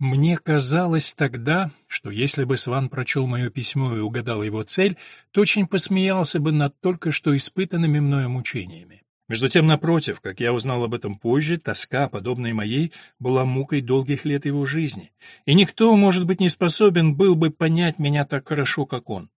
Мне казалось тогда, что если бы Сван прочел мое письмо и угадал его цель, то очень посмеялся бы над только что испытанными мною мучениями. Между тем, напротив, как я узнал об этом позже, тоска, подобная моей, была мукой долгих лет его жизни, и никто, может быть, не способен был бы понять меня так хорошо, как он.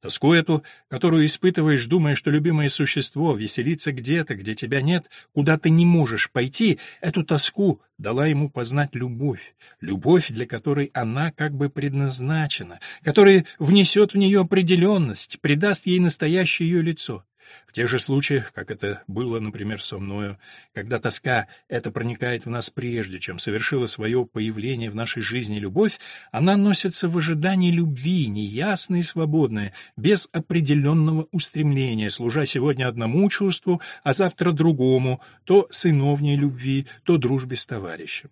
Тоску эту, которую испытываешь, думая, что любимое существо веселится где-то, где тебя нет, куда ты не можешь пойти, эту тоску дала ему познать любовь, любовь, для которой она как бы предназначена, которая внесет в нее определенность, придаст ей настоящее ее лицо. В тех же случаях, как это было, например, со мною, когда тоска эта проникает в нас прежде, чем совершила свое появление в нашей жизни любовь, она носится в ожидании любви, неясной и свободной, без определенного устремления, служа сегодня одному чувству, а завтра другому, то сыновней любви, то дружбе с товарищем.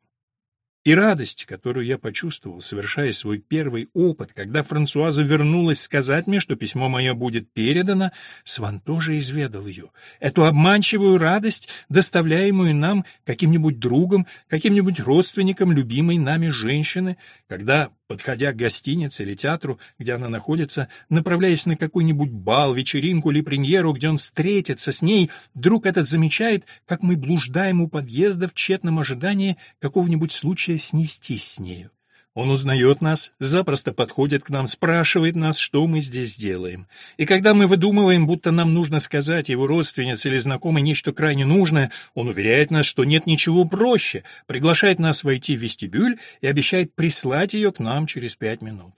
И радость, которую я почувствовал, совершая свой первый опыт, когда Франсуаза вернулась сказать мне, что письмо мое будет передано, Сван тоже изведал ее. Эту обманчивую радость, доставляемую нам каким-нибудь другом, каким-нибудь родственником любимой нами женщины, когда Подходя к гостинице или театру, где она находится, направляясь на какой-нибудь бал, вечеринку или премьеру, где он встретится с ней, друг этот замечает, как мы блуждаем у подъезда в тщетном ожидании какого-нибудь случая снестись с нею. Он узнает нас, запросто подходит к нам, спрашивает нас, что мы здесь делаем. И когда мы выдумываем, будто нам нужно сказать его родственнице или знакомой нечто крайне нужное, он уверяет нас, что нет ничего проще, приглашает нас войти в вестибюль и обещает прислать ее к нам через пять минут.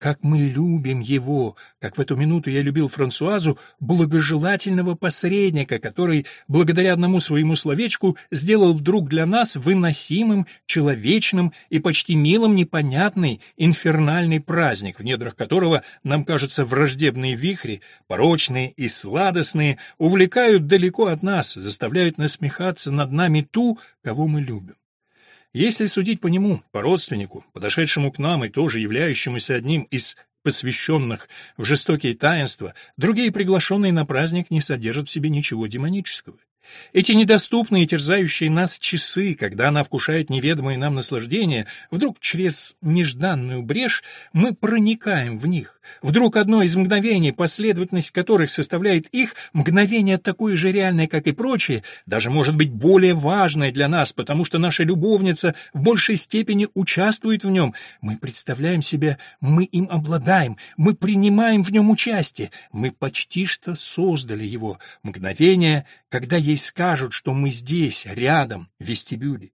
Как мы любим его, как в эту минуту я любил Франсуазу, благожелательного посредника, который, благодаря одному своему словечку, сделал вдруг для нас выносимым, человечным и почти милым непонятный инфернальный праздник, в недрах которого, нам кажется, враждебные вихри, порочные и сладостные, увлекают далеко от нас, заставляют насмехаться над нами ту, кого мы любим. Если судить по нему, по родственнику, подошедшему к нам и тоже являющемуся одним из посвященных в жестокие таинства, другие приглашенные на праздник не содержат в себе ничего демонического. Эти недоступные, терзающие нас часы, когда она вкушает неведомые нам наслаждения, вдруг через нежданную брешь мы проникаем в них. Вдруг одно из мгновений, последовательность которых составляет их, мгновение такое же реальное, как и прочие, даже может быть более важное для нас, потому что наша любовница в большей степени участвует в нем. Мы представляем себе, мы им обладаем, мы принимаем в нем участие, мы почти что создали его. Мгновение, когда ей скажут, что мы здесь, рядом, в вестибюле.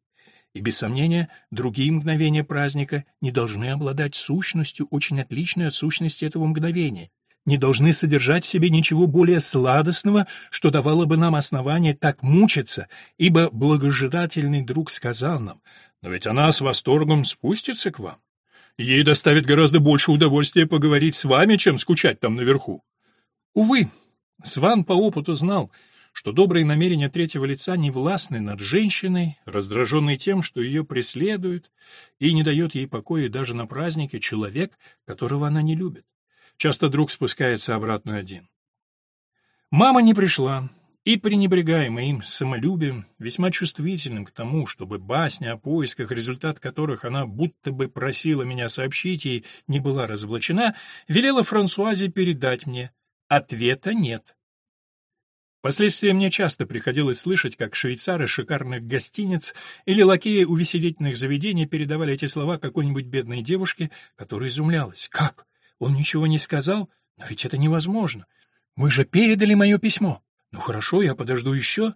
И, без сомнения, другие мгновения праздника не должны обладать сущностью, очень отличной от сущности этого мгновения, не должны содержать в себе ничего более сладостного, что давало бы нам основание так мучиться, ибо благожидательный друг сказал нам, «Но ведь она с восторгом спустится к вам. Ей доставит гораздо больше удовольствия поговорить с вами, чем скучать там наверху». Увы, Сван по опыту знал — что добрые намерения третьего лица не властны над женщиной, раздраженной тем, что ее преследует, и не дает ей покоя даже на празднике человек, которого она не любит. Часто друг спускается обратно один. Мама не пришла, и, пренебрегая моим самолюбием, весьма чувствительным к тому, чтобы басня о поисках, результат которых она будто бы просила меня сообщить ей, не была разоблачена, велела Франсуазе передать мне. Ответа нет. Впоследствии мне часто приходилось слышать, как швейцары шикарных гостиниц или лакеи увеселительных заведений передавали эти слова какой-нибудь бедной девушке, которая изумлялась. «Как? Он ничего не сказал? Но ведь это невозможно. Вы же передали мое письмо. Ну хорошо, я подожду еще».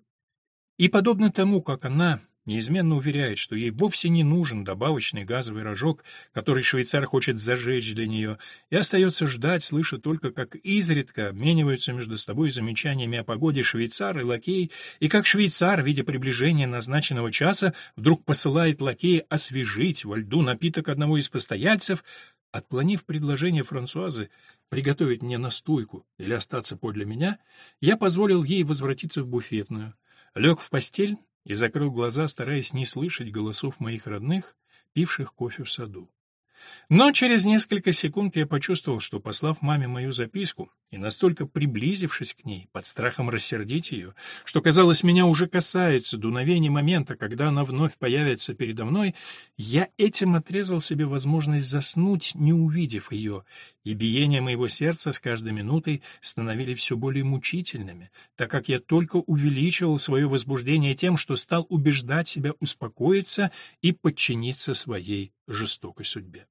И подобно тому, как она неизменно уверяет, что ей вовсе не нужен добавочный газовый рожок, который швейцар хочет зажечь для нее, и остается ждать, слыша только, как изредка обмениваются между собой замечаниями о погоде швейцар и лакей, и как швейцар, видя приближение назначенного часа, вдруг посылает лакея освежить во льду напиток одного из постояльцев, отклонив предложение Франсуазы приготовить мне настойку или остаться подле меня, я позволил ей возвратиться в буфетную, лег в постель и закрыл глаза, стараясь не слышать голосов моих родных, пивших кофе в саду. Но через несколько секунд я почувствовал, что, послав маме мою записку и настолько приблизившись к ней, под страхом рассердить ее, что, казалось, меня уже касается дуновения момента, когда она вновь появится передо мной, я этим отрезал себе возможность заснуть, не увидев ее, и биение моего сердца с каждой минутой становились все более мучительными, так как я только увеличивал свое возбуждение тем, что стал убеждать себя успокоиться и подчиниться своей жестокой судьбе.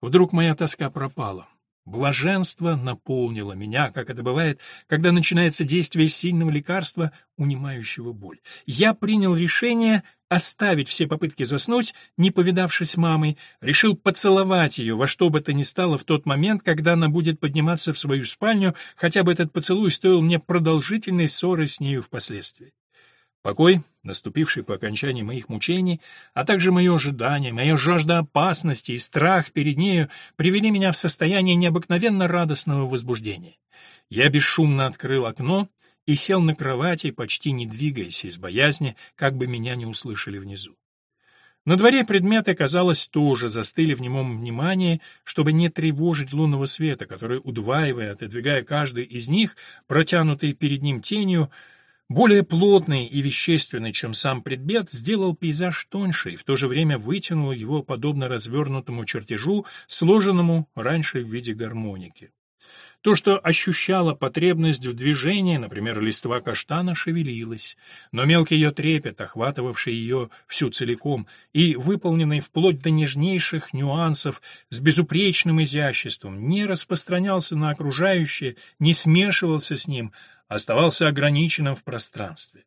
Вдруг моя тоска пропала. Блаженство наполнило меня, как это бывает, когда начинается действие сильного лекарства, унимающего боль. Я принял решение оставить все попытки заснуть, не повидавшись мамой, решил поцеловать ее во что бы то ни стало в тот момент, когда она будет подниматься в свою спальню, хотя бы этот поцелуй стоил мне продолжительной ссоры с нею впоследствии. Покой, наступивший по окончании моих мучений, а также мое ожидание, моя жажда опасности и страх перед нею привели меня в состояние необыкновенно радостного возбуждения. Я бесшумно открыл окно и сел на кровати, почти не двигаясь из боязни, как бы меня не услышали внизу. На дворе предметы, казалось, тоже застыли в немом внимании, чтобы не тревожить лунного света, который, удваивая, отодвигая каждый из них, протянутый перед ним тенью, более плотный и вещественный, чем сам предмет, сделал пейзаж тоньше и в то же время вытянул его подобно развернутому чертежу, сложенному раньше в виде гармоники. То, что ощущало потребность в движении, например, листва каштана, шевелилось, но мелкий ее трепет, охватывавший ее всю целиком и выполненный вплоть до нежнейших нюансов с безупречным изяществом, не распространялся на окружающее, не смешивался с ним, оставался ограниченным в пространстве.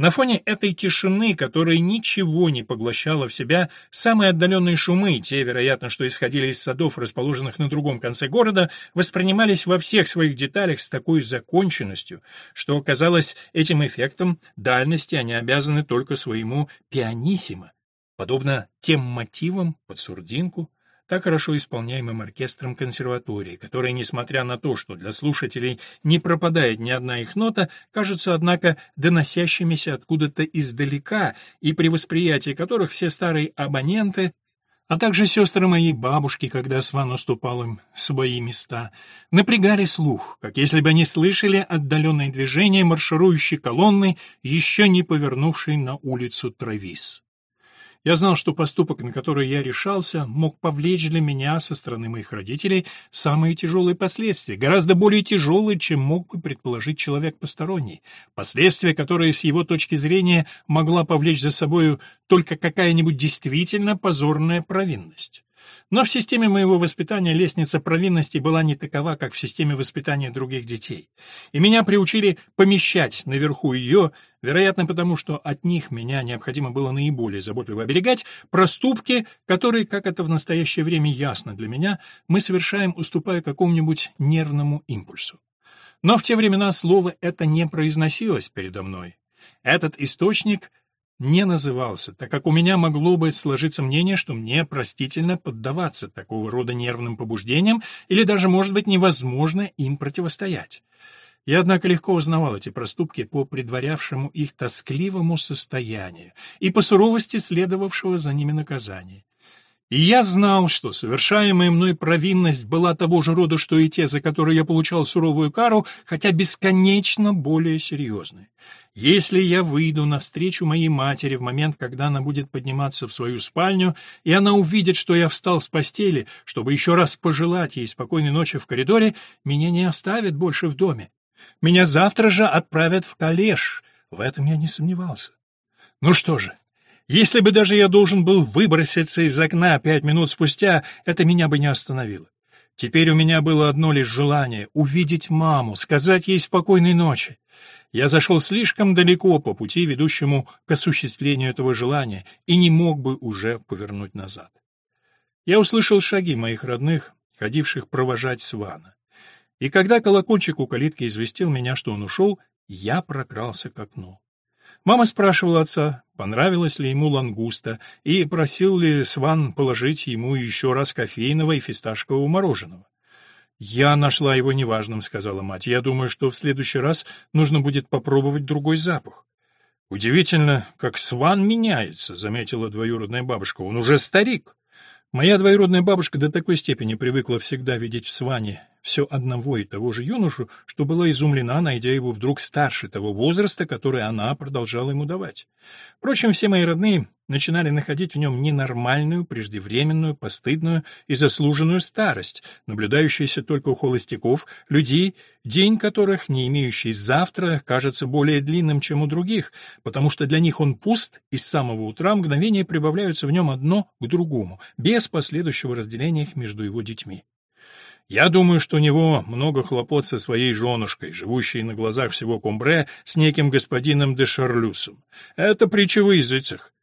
На фоне этой тишины, которая ничего не поглощала в себя, самые отдаленные шумы, те, вероятно, что исходили из садов, расположенных на другом конце города, воспринимались во всех своих деталях с такой законченностью, что, казалось, этим эффектом дальности они обязаны только своему пианиссимо, подобно тем мотивам под сурдинку, так хорошо исполняемым оркестром консерватории, которые, несмотря на то, что для слушателей не пропадает ни одна их нота, кажутся, однако, доносящимися откуда-то издалека, и при восприятии которых все старые абоненты а также сестры моей бабушки, когда Сван уступал им свои места, напрягали слух, как если бы они слышали отдаленное движение марширующей колонны, еще не повернувшей на улицу Травис. Я знал, что поступок, на который я решался, мог повлечь для меня со стороны моих родителей самые тяжелые последствия, гораздо более тяжелые, чем мог бы предположить человек посторонний, последствия, которые с его точки зрения могла повлечь за собою только какая-нибудь действительно позорная провинность. Но в системе моего воспитания лестница провинности была не такова, как в системе воспитания других детей. И меня приучили помещать наверху ее, вероятно потому, что от них меня необходимо было наиболее заботливо оберегать, проступки, которые, как это в настоящее время ясно для меня, мы совершаем, уступая какому-нибудь нервному импульсу. Но в те времена слово это не произносилось передо мной. Этот источник не назывался, так как у меня могло бы сложиться мнение, что мне простительно поддаваться такого рода нервным побуждениям или даже, может быть, невозможно им противостоять. Я, однако, легко узнавал эти проступки по предварявшему их тоскливому состоянию и по суровости следовавшего за ними наказания. И я знал, что совершаемая мной провинность была того же рода, что и те, за которые я получал суровую кару, хотя бесконечно более серьезной. Если я выйду навстречу моей матери в момент, когда она будет подниматься в свою спальню, и она увидит, что я встал с постели, чтобы еще раз пожелать ей спокойной ночи в коридоре, меня не оставят больше в доме. Меня завтра же отправят в коллеж. В этом я не сомневался. Ну что же, если бы даже я должен был выброситься из окна пять минут спустя, это меня бы не остановило. Теперь у меня было одно лишь желание — увидеть маму, сказать ей спокойной ночи. Я зашел слишком далеко по пути, ведущему к осуществлению этого желания, и не мог бы уже повернуть назад. Я услышал шаги моих родных, ходивших провожать Свана. И когда колокольчик у калитки известил меня, что он ушел, я прокрался к окну. Мама спрашивала отца, понравилось ли ему лангуста, и просил ли Сван положить ему еще раз кофейного и фисташкового мороженого. «Я нашла его неважным», — сказала мать. «Я думаю, что в следующий раз нужно будет попробовать другой запах». «Удивительно, как Сван меняется», — заметила двоюродная бабушка. «Он уже старик». Моя двоюродная бабушка до такой степени привыкла всегда видеть в Сване все одного и того же юношу, что была изумлена, найдя его вдруг старше того возраста, который она продолжала ему давать. Впрочем, все мои родные начинали находить в нем ненормальную, преждевременную, постыдную и заслуженную старость, наблюдающуюся только у холостяков, людей, день которых, не имеющий завтра, кажется более длинным, чем у других, потому что для них он пуст, и с самого утра мгновения прибавляются в нем одно к другому, без последующего разделения их между его детьми. Я думаю, что у него много хлопот со своей женушкой, живущей на глазах всего Кумбре с неким господином де Шарлюсом. Это притча в языцах.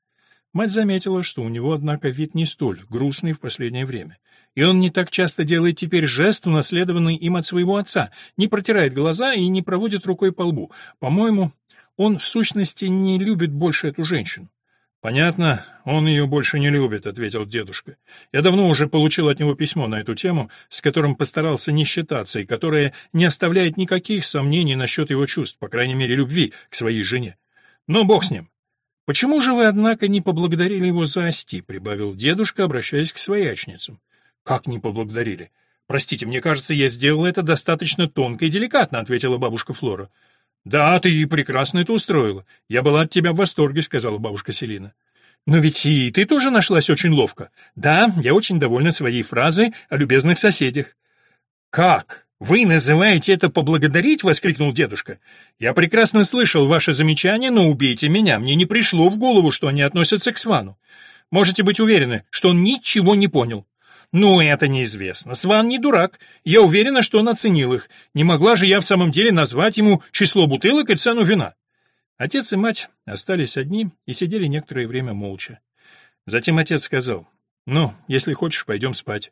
Мать заметила, что у него, однако, вид не столь грустный в последнее время. И он не так часто делает теперь жест, унаследованный им от своего отца, не протирает глаза и не проводит рукой по лбу. По-моему, он в сущности не любит больше эту женщину. «Понятно, он ее больше не любит», — ответил дедушка. «Я давно уже получил от него письмо на эту тему, с которым постарался не считаться и которое не оставляет никаких сомнений насчет его чувств, по крайней мере, любви к своей жене. Но бог с ним. Почему же вы, однако, не поблагодарили его за ости?» — прибавил дедушка, обращаясь к своячницам. «Как не поблагодарили?» «Простите, мне кажется, я сделал это достаточно тонко и деликатно», — ответила бабушка Флора. «Да, ты прекрасно это устроила. Я была от тебя в восторге», — сказала бабушка Селина. «Но ведь и ты тоже нашлась очень ловко. Да, я очень довольна своей фразой о любезных соседях». «Как? Вы называете это поблагодарить?» — воскликнул дедушка. «Я прекрасно слышал ваше замечание, но убейте меня. Мне не пришло в голову, что они относятся к Свану. Можете быть уверены, что он ничего не понял. «Ну, это неизвестно. Сван не дурак. Я уверена, что он оценил их. Не могла же я в самом деле назвать ему число бутылок и цену вина». Отец и мать остались одни и сидели некоторое время молча. Затем отец сказал, «Ну, если хочешь, пойдем спать».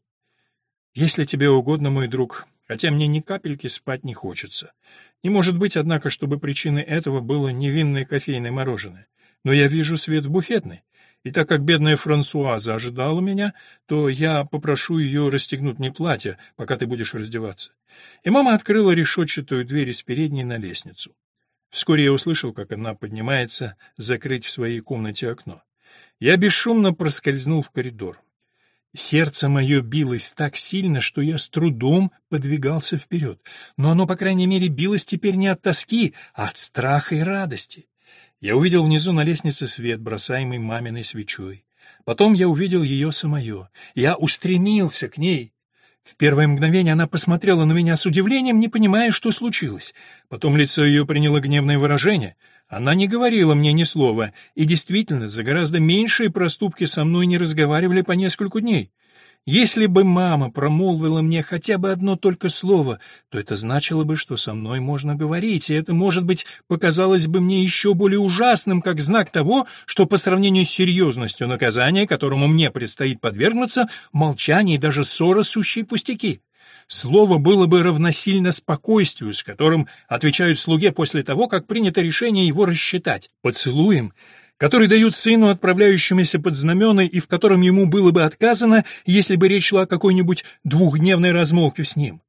«Если тебе угодно, мой друг, хотя мне ни капельки спать не хочется. Не может быть, однако, чтобы причиной этого было невинное кофейное мороженое. Но я вижу свет в буфетной. И так как бедная Франсуаза ожидала меня, то я попрошу ее расстегнуть мне платье, пока ты будешь раздеваться. И мама открыла решетчатую дверь из передней на лестницу. Вскоре я услышал, как она поднимается закрыть в своей комнате окно. Я бесшумно проскользнул в коридор. Сердце мое билось так сильно, что я с трудом подвигался вперед, но оно, по крайней мере, билось теперь не от тоски, а от страха и радости. Я увидел внизу на лестнице свет, бросаемый маминой свечой. Потом я увидел ее самое. Я устремился к ней. В первое мгновение она посмотрела на меня с удивлением, не понимая, что случилось. Потом лицо ее приняло гневное выражение. Она не говорила мне ни слова, и действительно, за гораздо меньшие проступки со мной не разговаривали по нескольку дней. Если бы мама промолвила мне хотя бы одно только слово, то это значило бы, что со мной можно говорить, и это, может быть, показалось бы мне еще более ужасным, как знак того, что по сравнению с серьезностью наказания, которому мне предстоит подвергнуться, молчание и даже ссора сущие пустяки. Слово было бы равносильно спокойствию, с которым отвечают слуге после того, как принято решение его рассчитать. Поцелуем — который дают сыну, отправляющемуся под знамена, и в котором ему было бы отказано, если бы речь шла о какой-нибудь двухдневной размолвке с ним.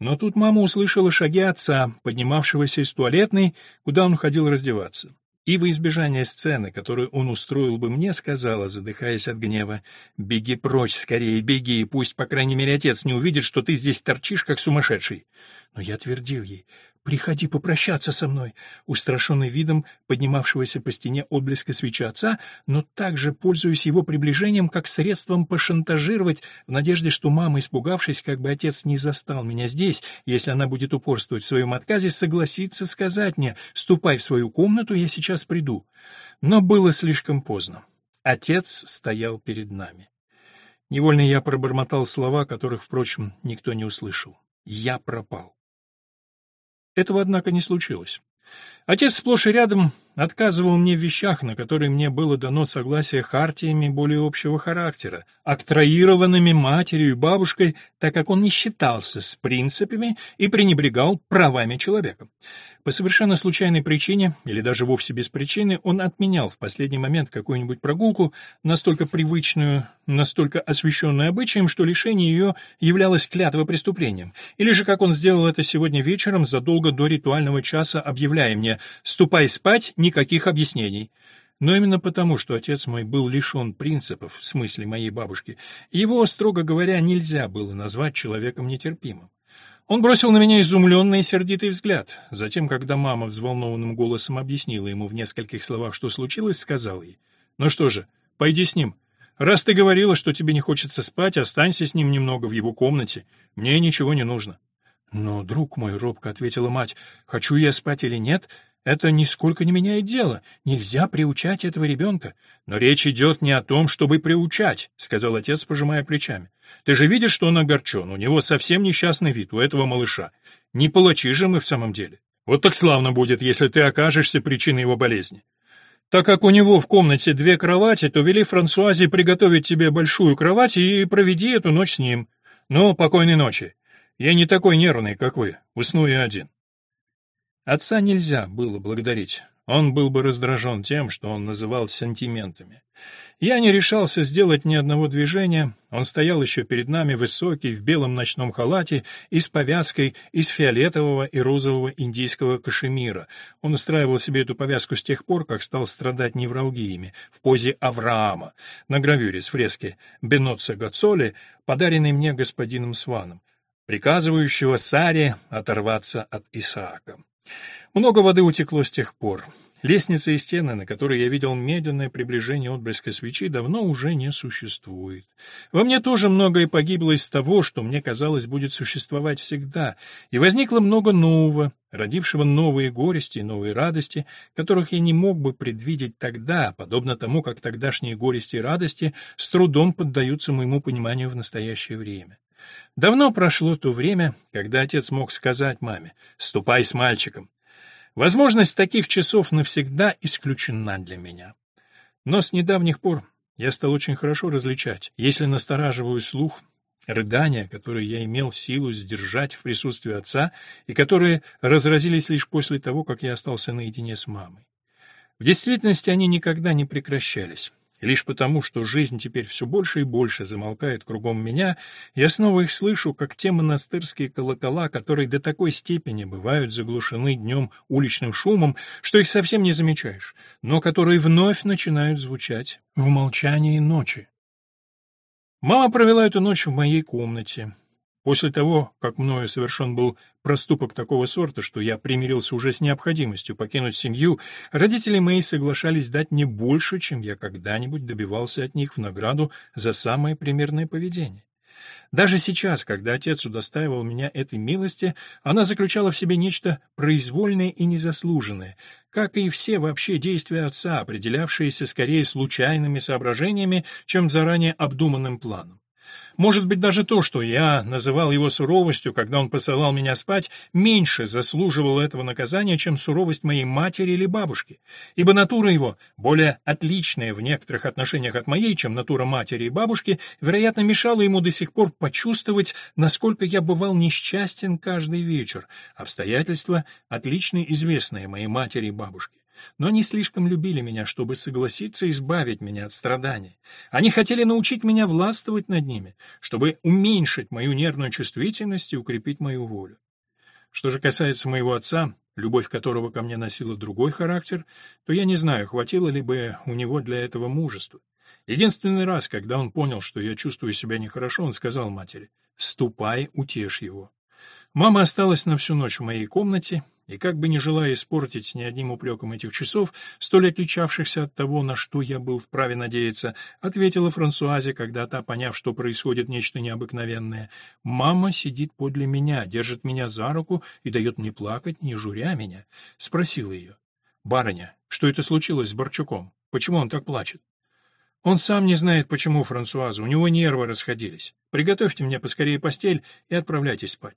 Но тут мама услышала шаги отца, поднимавшегося из туалетной, куда он ходил раздеваться. И во избежание сцены, которую он устроил бы мне, сказала, задыхаясь от гнева, «Беги прочь, скорее, беги, пусть, по крайней мере, отец не увидит, что ты здесь торчишь, как сумасшедший». Но я твердил ей, «Приходи попрощаться со мной», устрашенный видом поднимавшегося по стене отблеска свечи отца, но также пользуясь его приближением как средством пошантажировать, в надежде, что мама, испугавшись, как бы отец не застал меня здесь, если она будет упорствовать в своем отказе, согласится сказать мне «ступай в свою комнату, я сейчас приду». Но было слишком поздно. Отец стоял перед нами. Невольно я пробормотал слова, которых, впрочем, никто не услышал. Я пропал. Этого, однако, не случилось. Отец сплошь и рядом отказывал мне в вещах, на которые мне было дано согласие хартиями более общего характера, октроированными матерью и бабушкой, так как он не считался с принципами и пренебрегал правами человека. По совершенно случайной причине, или даже вовсе без причины, он отменял в последний момент какую-нибудь прогулку, настолько привычную, настолько освещенную обычаем, что лишение ее являлось клятво преступлением. Или же, как он сделал это сегодня вечером, задолго до ритуального часа, объявляя мне «ступай спать, никаких объяснений». Но именно потому, что отец мой был лишен принципов, в смысле моей бабушки, его, строго говоря, нельзя было назвать человеком нетерпимым. Он бросил на меня изумленный и сердитый взгляд. Затем, когда мама взволнованным голосом объяснила ему в нескольких словах, что случилось, сказал ей, «Ну что же, пойди с ним. Раз ты говорила, что тебе не хочется спать, останься с ним немного в его комнате. Мне ничего не нужно». «Но, друг мой, — робко ответила мать, — хочу я спать или нет, это нисколько не меняет дело. Нельзя приучать этого ребенка. Но речь идет не о том, чтобы приучать, — сказал отец, пожимая плечами. Ты же видишь, что он огорчен, у него совсем несчастный вид, у этого малыша. Не палачи же мы в самом деле. Вот так славно будет, если ты окажешься причиной его болезни. Так как у него в комнате две кровати, то вели Франсуазе приготовить тебе большую кровать и проведи эту ночь с ним. Ну, покойной ночи. Я не такой нервный, как вы. Усну я один. Отца нельзя было благодарить. Он был бы раздражен тем, что он называл сантиментами. Я не решался сделать ни одного движения. Он стоял еще перед нами, высокий, в белом ночном халате и с повязкой из фиолетового и розового индийского кашемира. Он устраивал себе эту повязку с тех пор, как стал страдать невралгиями, в позе Авраама, на гравюре с фрески Беноца Гацоли, подаренной мне господином Сваном, приказывающего Саре оторваться от Исаака. Много воды утекло с тех пор. Лестница и стены, на которой я видел медленное приближение отблеска свечи, давно уже не существует. Во мне тоже многое погибло из того, что мне казалось будет существовать всегда, и возникло много нового, родившего новые горести и новые радости, которых я не мог бы предвидеть тогда, подобно тому, как тогдашние горести и радости с трудом поддаются моему пониманию в настоящее время. Давно прошло то время, когда отец мог сказать маме «ступай с мальчиком». Возможность таких часов навсегда исключена для меня. Но с недавних пор я стал очень хорошо различать, если настораживаю слух, рыдания, которые я имел силу сдержать в присутствии отца и которые разразились лишь после того, как я остался наедине с мамой. В действительности они никогда не прекращались. Лишь потому, что жизнь теперь все больше и больше замолкает кругом меня, я снова их слышу, как те монастырские колокола, которые до такой степени бывают заглушены днем уличным шумом, что их совсем не замечаешь, но которые вновь начинают звучать в молчании ночи. Мама провела эту ночь в моей комнате. После того, как мною совершен был проступок такого сорта, что я примирился уже с необходимостью покинуть семью, родители мои соглашались дать мне больше, чем я когда-нибудь добивался от них в награду за самое примерное поведение. Даже сейчас, когда отец удостаивал меня этой милости, она заключала в себе нечто произвольное и незаслуженное, как и все вообще действия отца, определявшиеся скорее случайными соображениями, чем заранее обдуманным планом. Может быть, даже то, что я называл его суровостью, когда он посылал меня спать, меньше заслуживало этого наказания, чем суровость моей матери или бабушки, ибо натура его, более отличная в некоторых отношениях от моей, чем натура матери и бабушки, вероятно, мешала ему до сих пор почувствовать, насколько я бывал несчастен каждый вечер, обстоятельства, отлично известные моей матери и бабушке но они слишком любили меня, чтобы согласиться избавить меня от страданий. Они хотели научить меня властвовать над ними, чтобы уменьшить мою нервную чувствительность и укрепить мою волю. Что же касается моего отца, любовь которого ко мне носила другой характер, то я не знаю, хватило ли бы у него для этого мужества. Единственный раз, когда он понял, что я чувствую себя нехорошо, он сказал матери «Ступай, утешь его». Мама осталась на всю ночь в моей комнате, и как бы не желая испортить ни одним упреком этих часов, столь отличавшихся от того, на что я был вправе надеяться, ответила Франсуазе, когда та, поняв, что происходит нечто необыкновенное, «Мама сидит подле меня, держит меня за руку и дает мне плакать, не журя меня», спросила ее. «Барыня, что это случилось с Борчуком? Почему он так плачет?» Он сам не знает, почему, Франсуаза, у него нервы расходились. Приготовьте мне поскорее постель и отправляйтесь спать.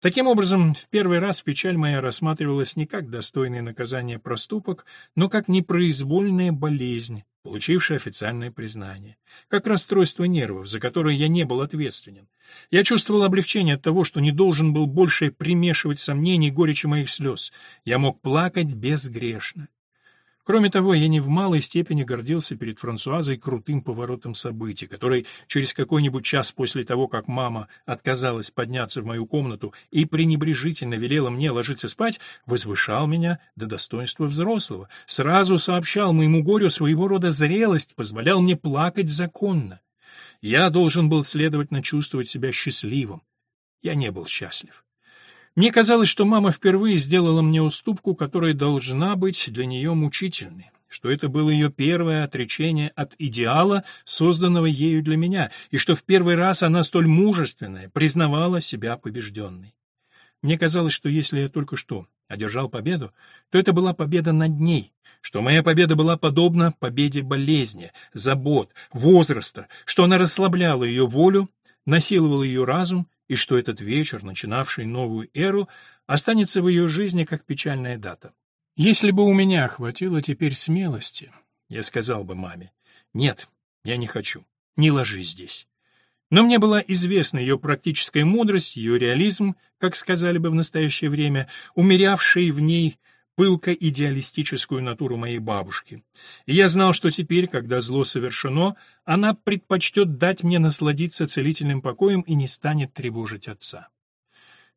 Таким образом, в первый раз печаль моя рассматривалась не как достойное наказание проступок, но как непроизвольная болезнь, получившая официальное признание, как расстройство нервов, за которое я не был ответственен. Я чувствовал облегчение от того, что не должен был больше примешивать сомнений горечи моих слез. Я мог плакать безгрешно. Кроме того, я не в малой степени гордился перед Франсуазой крутым поворотом событий, который через какой-нибудь час после того, как мама отказалась подняться в мою комнату и пренебрежительно велела мне ложиться спать, возвышал меня до достоинства взрослого, сразу сообщал моему горю своего рода зрелость, позволял мне плакать законно. Я должен был, следовательно, чувствовать себя счастливым. Я не был счастлив. Мне казалось, что мама впервые сделала мне уступку, которая должна быть для нее мучительной, что это было ее первое отречение от идеала, созданного ею для меня, и что в первый раз она столь мужественная признавала себя побежденной. Мне казалось, что если я только что одержал победу, то это была победа над ней, что моя победа была подобна победе болезни, забот, возраста, что она расслабляла ее волю, насиловала ее разум и что этот вечер, начинавший новую эру, останется в ее жизни как печальная дата. Если бы у меня хватило теперь смелости, я сказал бы маме, «Нет, я не хочу, не ложись здесь». Но мне была известна ее практическая мудрость, ее реализм, как сказали бы в настоящее время, умерявший в ней пылко-идеалистическую натуру моей бабушки. И я знал, что теперь, когда зло совершено, она предпочтет дать мне насладиться целительным покоем и не станет тревожить отца.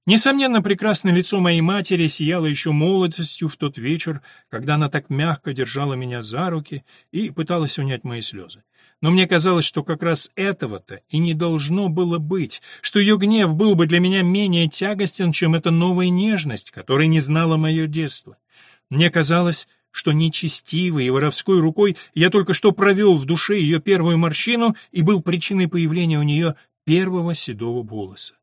Несомненно, прекрасное лицо моей матери сияло еще молодостью в тот вечер, когда она так мягко держала меня за руки и пыталась унять мои слезы. Но мне казалось, что как раз этого-то и не должно было быть, что ее гнев был бы для меня менее тягостен, чем эта новая нежность, которой не знала мое детство. Мне казалось, что нечестивой и воровской рукой я только что провел в душе ее первую морщину и был причиной появления у нее первого седого волоса.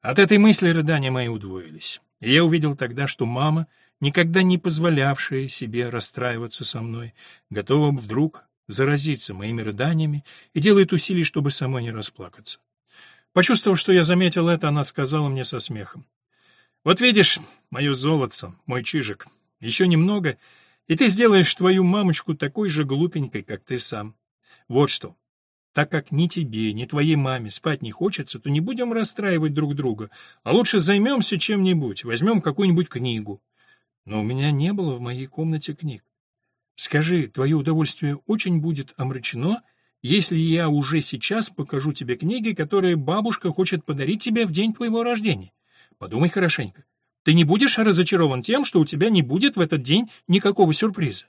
От этой мысли рыдания мои удвоились, я увидел тогда, что мама, никогда не позволявшая себе расстраиваться со мной, готова вдруг заразиться моими рыданиями и делает усилий, чтобы самой не расплакаться. Почувствовав, что я заметил это, она сказала мне со смехом. «Вот видишь, мое золотце, мой чижик, еще немного, и ты сделаешь твою мамочку такой же глупенькой, как ты сам. Вот что. Так как ни тебе, ни твоей маме спать не хочется, то не будем расстраивать друг друга, а лучше займемся чем-нибудь, возьмем какую-нибудь книгу. Но у меня не было в моей комнате книг. Скажи, твое удовольствие очень будет омрачено, если я уже сейчас покажу тебе книги, которые бабушка хочет подарить тебе в день твоего рождения. Подумай хорошенько. Ты не будешь разочарован тем, что у тебя не будет в этот день никакого сюрприза.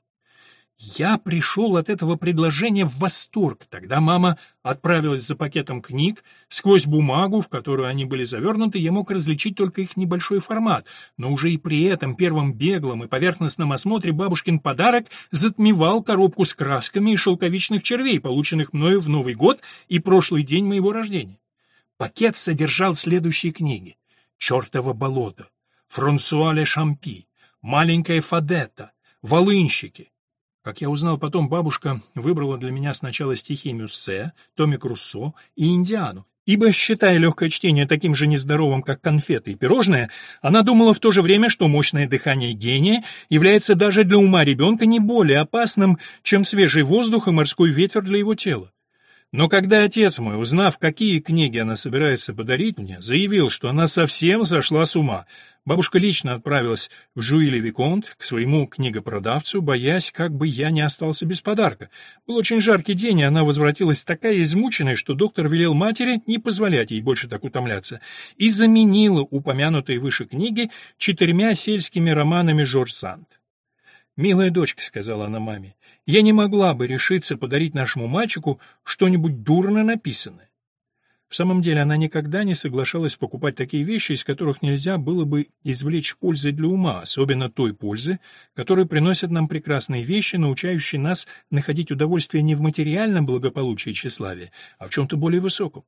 Я пришел от этого предложения в восторг. Тогда мама отправилась за пакетом книг. Сквозь бумагу, в которую они были завернуты, я мог различить только их небольшой формат. Но уже и при этом первом беглом и поверхностном осмотре бабушкин подарок затмевал коробку с красками и шелковичных червей, полученных мною в Новый год и прошлый день моего рождения. Пакет содержал следующие книги. «Чертово болото», Франсуа Ле Шампи, маленькая Фадетта, волынщики. Как я узнал потом, бабушка выбрала для меня сначала стихи Мюссе, Томик Руссо и Индиану, ибо, считая легкое чтение таким же нездоровым, как конфеты и пирожные, она думала в то же время, что мощное дыхание гения является даже для ума ребенка не более опасным, чем свежий воздух и морской ветер для его тела. Но когда отец мой, узнав, какие книги она собирается подарить мне, заявил, что она совсем сошла с ума, бабушка лично отправилась в Жуили-Виконт к своему книгопродавцу, боясь, как бы я не остался без подарка. Был очень жаркий день, и она возвратилась такая измученная, что доктор велел матери не позволять ей больше так утомляться, и заменила упомянутые выше книги четырьмя сельскими романами Жорж Санд. «Милая дочка», — сказала она маме, я не могла бы решиться подарить нашему мальчику что-нибудь дурно написанное. В самом деле она никогда не соглашалась покупать такие вещи, из которых нельзя было бы извлечь пользы для ума, особенно той пользы, которую приносят нам прекрасные вещи, научающие нас находить удовольствие не в материальном благополучии и тщеславии, а в чем-то более высоком.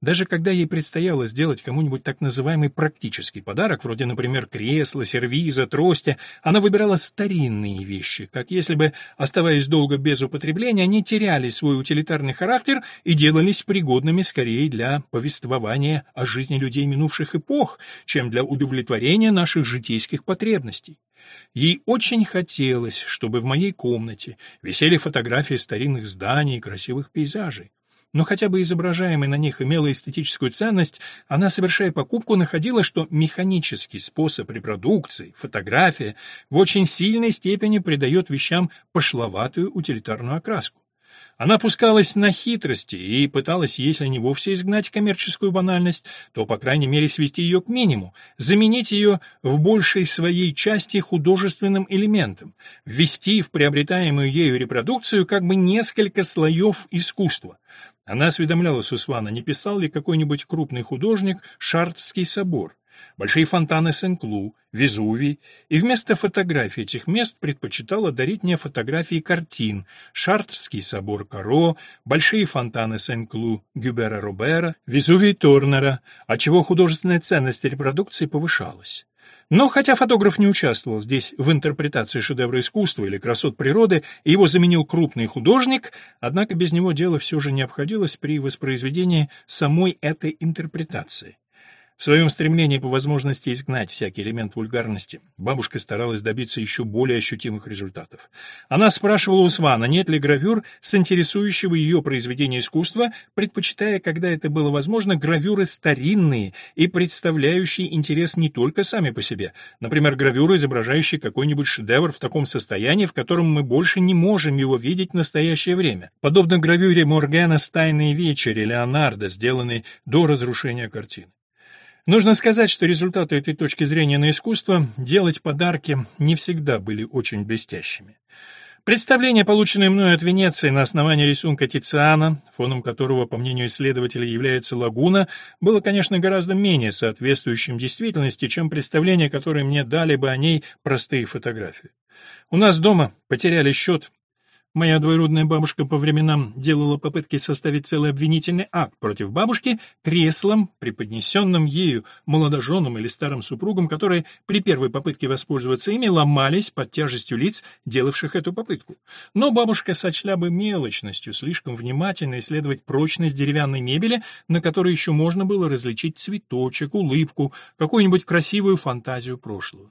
Даже когда ей предстояло сделать кому-нибудь так называемый практический подарок, вроде, например, кресла, сервиза, трости, она выбирала старинные вещи, как если бы, оставаясь долго без употребления, они теряли свой утилитарный характер и делались пригодными скорее для повествования о жизни людей минувших эпох, чем для удовлетворения наших житейских потребностей. Ей очень хотелось, чтобы в моей комнате висели фотографии старинных зданий и красивых пейзажей. Но хотя бы изображаемое на них имело эстетическую ценность, она, совершая покупку, находила, что механический способ репродукции, фотография, в очень сильной степени придает вещам пошловатую утилитарную окраску. Она пускалась на хитрости и пыталась, если не вовсе изгнать коммерческую банальность, то, по крайней мере, свести ее к минимуму, заменить ее в большей своей части художественным элементом, ввести в приобретаемую ею репродукцию как бы несколько слоев искусства. Она осведомлялась у Свана, не писал ли какой-нибудь крупный художник Шартский собор большие фонтаны Сен-Клу, Везувий, и вместо фотографий этих мест предпочитала дарить мне фотографии картин Шартрский собор Каро, большие фонтаны Сен-Клу Гюбера Робера, Везувий Торнера, отчего художественная ценность репродукции повышалась. Но хотя фотограф не участвовал здесь в интерпретации шедевра искусства или красот природы, и его заменил крупный художник, однако без него дело все же не обходилось при воспроизведении самой этой интерпретации. В своем стремлении по возможности изгнать всякий элемент вульгарности, бабушка старалась добиться еще более ощутимых результатов. Она спрашивала у Свана, нет ли гравюр с интересующего ее произведения искусства, предпочитая, когда это было возможно, гравюры старинные и представляющие интерес не только сами по себе, например, гравюры, изображающие какой-нибудь шедевр в таком состоянии, в котором мы больше не можем его видеть в настоящее время, подобно гравюре Моргана с «Тайной вечери» Леонардо, сделанной до разрушения картины. Нужно сказать, что результаты этой точки зрения на искусство делать подарки не всегда были очень блестящими. Представление, полученное мною от Венеции на основании рисунка Тициана, фоном которого, по мнению исследователей, является лагуна, было, конечно, гораздо менее соответствующим действительности, чем представление, которое мне дали бы о ней простые фотографии. У нас дома потеряли счет Моя двоюродная бабушка по временам делала попытки составить целый обвинительный акт против бабушки креслом, преподнесенным ею молодоженам или старым супругам, которые при первой попытке воспользоваться ими ломались под тяжестью лиц, делавших эту попытку. Но бабушка сочла бы мелочностью слишком внимательно исследовать прочность деревянной мебели, на которой еще можно было различить цветочек, улыбку, какую-нибудь красивую фантазию прошлого.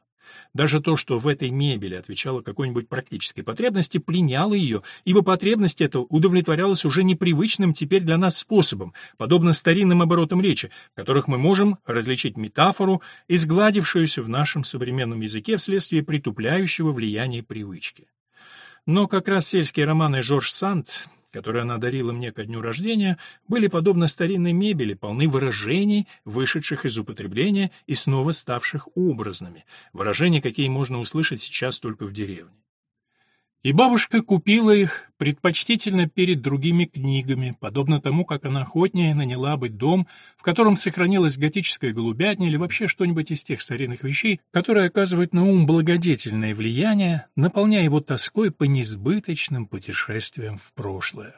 Даже то, что в этой мебели отвечало какой-нибудь практической потребности, пленяло ее, ибо потребность эта удовлетворялась уже непривычным теперь для нас способом, подобно старинным оборотам речи, в которых мы можем различить метафору, изгладившуюся в нашем современном языке вследствие притупляющего влияния привычки. Но как раз сельские романы Жорж Санд которые она дарила мне ко дню рождения, были подобно старинной мебели, полны выражений, вышедших из употребления и снова ставших образными, выражения, какие можно услышать сейчас только в деревне. И бабушка купила их предпочтительно перед другими книгами, подобно тому, как она охотнее наняла бы дом, в котором сохранилась готическая голубятня или вообще что-нибудь из тех старинных вещей, которые оказывают на ум благодетельное влияние, наполняя его тоской по несбыточным путешествиям в прошлое.